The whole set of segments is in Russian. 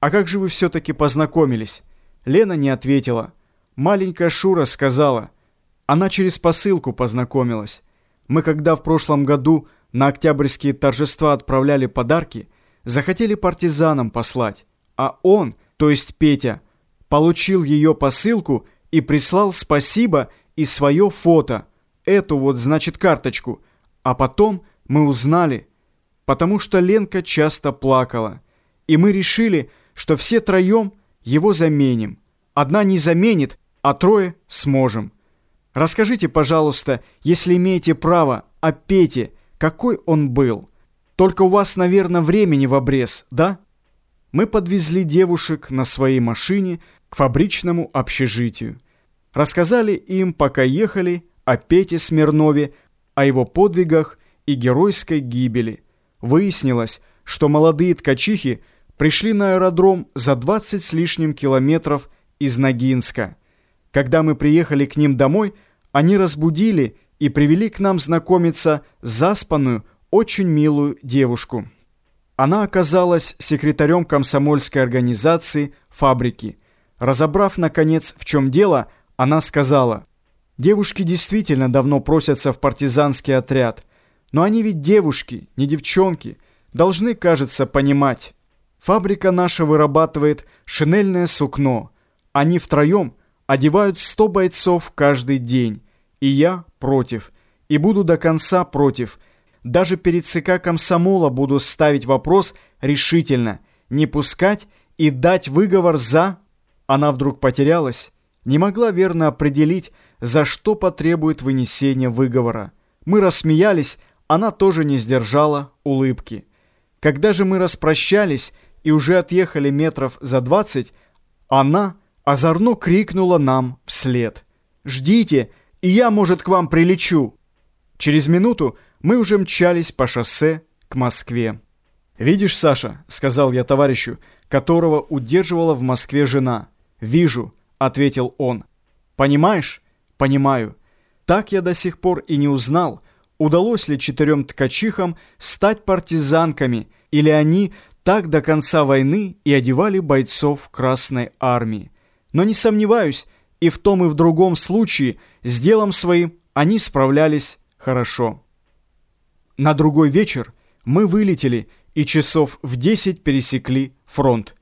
«А как же вы все-таки познакомились?» Лена не ответила. Маленькая Шура сказала. Она через посылку познакомилась. Мы, когда в прошлом году на октябрьские торжества отправляли подарки, захотели партизанам послать. А он, то есть Петя, получил ее посылку и прислал спасибо и свое фото. Эту вот, значит, карточку. А потом мы узнали, потому что Ленка часто плакала. И мы решили, что все троем его заменим. Одна не заменит, а трое сможем. Расскажите, пожалуйста, если имеете право, о Пете, какой он был. Только у вас, наверное, времени в обрез, да? Мы подвезли девушек на своей машине к фабричному общежитию. Рассказали им, пока ехали, о Пете Смирнове, о его подвигах и геройской гибели. Выяснилось, что молодые ткачихи пришли на аэродром за 20 с лишним километров из Ногинска. Когда мы приехали к ним домой, они разбудили и привели к нам знакомиться заспанную, очень милую девушку. Она оказалась секретарем комсомольской организации «Фабрики». Разобрав, наконец, в чем дело, она сказала, «Девушки действительно давно просятся в партизанский отряд, но они ведь девушки, не девчонки, должны, кажется, понимать». Фабрика наша вырабатывает шинельное сукно. Они втроем одевают сто бойцов каждый день. И я против. И буду до конца против. Даже перед ЦК комсомола буду ставить вопрос решительно. Не пускать и дать выговор за... Она вдруг потерялась. Не могла верно определить, за что потребует вынесения выговора. Мы рассмеялись, она тоже не сдержала улыбки. Когда же мы распрощались, и уже отъехали метров за двадцать, она озорно крикнула нам вслед. «Ждите, и я, может, к вам прилечу!» Через минуту мы уже мчались по шоссе к Москве. «Видишь, Саша», — сказал я товарищу, которого удерживала в Москве жена. «Вижу», — ответил он. «Понимаешь?» «Понимаю. Так я до сих пор и не узнал, удалось ли четырем ткачихам стать партизанками, или они так до конца войны и одевали бойцов Красной Армии. Но не сомневаюсь, и в том и в другом случае с делом своим они справлялись хорошо. На другой вечер мы вылетели и часов в 10 пересекли фронт.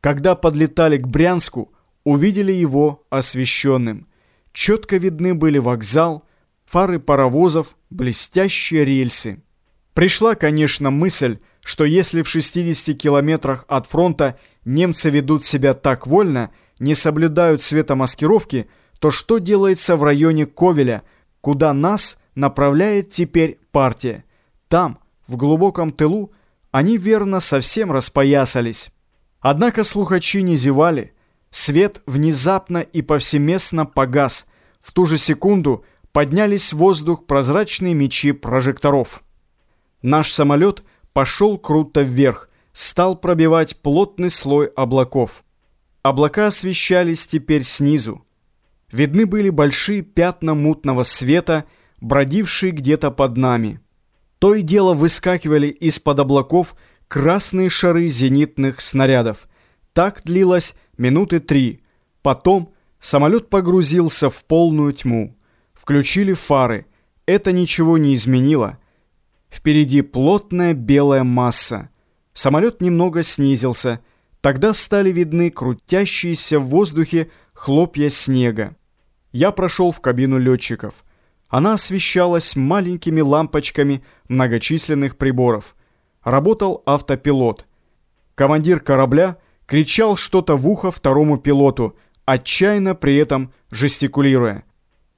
Когда подлетали к Брянску, увидели его освещенным. Четко видны были вокзал, фары паровозов, блестящие рельсы. Пришла, конечно, мысль, что если в 60 километрах от фронта немцы ведут себя так вольно, не соблюдают светомаскировки, то что делается в районе Ковеля, куда нас направляет теперь партия? Там, в глубоком тылу, они верно совсем распоясались. Однако слухачи не зевали. Свет внезапно и повсеместно погас. В ту же секунду поднялись в воздух прозрачные мечи прожекторов. Наш самолет – пошел круто вверх, стал пробивать плотный слой облаков. Облака освещались теперь снизу. Видны были большие пятна мутного света, бродившие где-то под нами. То и дело выскакивали из-под облаков красные шары зенитных снарядов. Так длилось минуты три. Потом самолет погрузился в полную тьму. Включили фары. Это ничего не изменило. Впереди плотная белая масса. Самолет немного снизился. Тогда стали видны крутящиеся в воздухе хлопья снега. Я прошел в кабину летчиков. Она освещалась маленькими лампочками многочисленных приборов. Работал автопилот. Командир корабля кричал что-то в ухо второму пилоту, отчаянно при этом жестикулируя.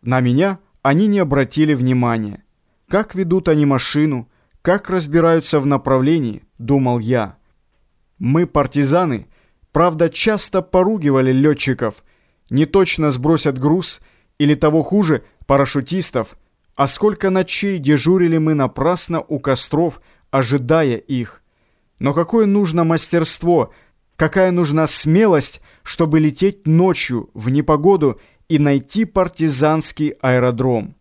На меня они не обратили внимания. Как ведут они машину, как разбираются в направлении, думал я. Мы, партизаны, правда, часто поругивали летчиков, не точно сбросят груз или того хуже, парашютистов, а сколько ночей дежурили мы напрасно у костров, ожидая их. Но какое нужно мастерство, какая нужна смелость, чтобы лететь ночью в непогоду и найти партизанский аэродром.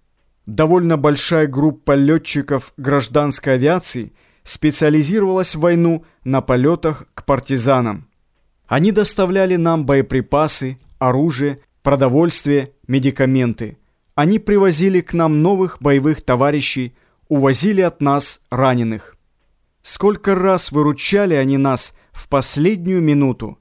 Довольно большая группа летчиков гражданской авиации специализировалась в войну на полетах к партизанам. Они доставляли нам боеприпасы, оружие, продовольствие, медикаменты. Они привозили к нам новых боевых товарищей, увозили от нас раненых. Сколько раз выручали они нас в последнюю минуту.